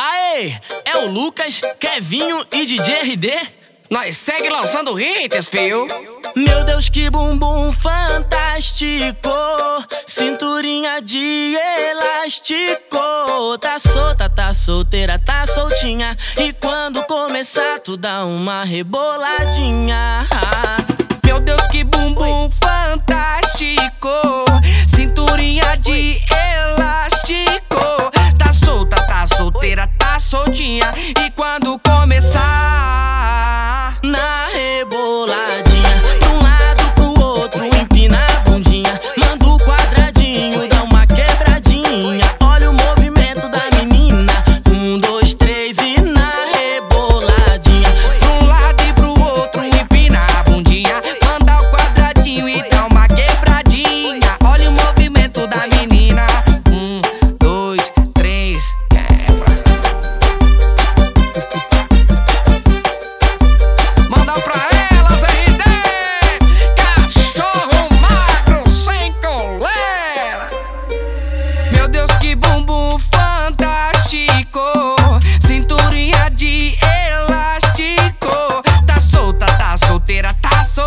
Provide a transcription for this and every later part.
Aê, é o Lucas, Kevinho e DJ RD? Nós segue lançando hits, fio. Meu Deus, que bumbum fantástico. Cinturinha de elástico. Tá solta, tá solteira, tá soltinha. E quando começar, tu dá uma reboladinha. Meu Deus, que bumbum fantástico. Soltinha.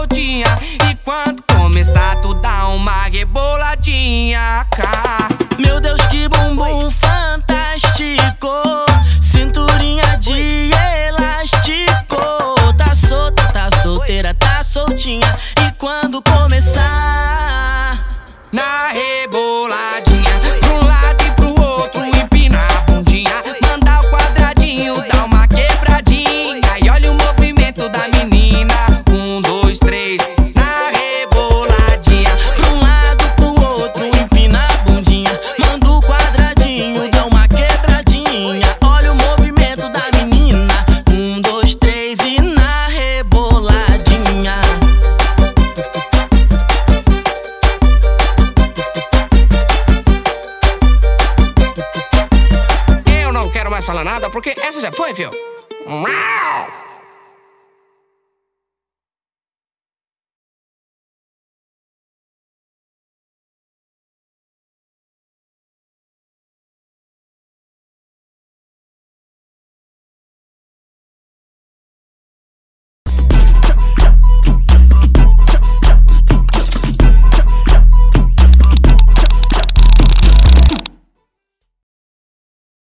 Soltinha. E quando começar, tu dá uma reboladinha. cá. Meu Deus, que bumbum fantástico. Cinturinha de elástico. Tá solta, tá solteira, tá soltinha. E quando começar. Na reboladinha, falar nada porque essa já foi, fio. Mau!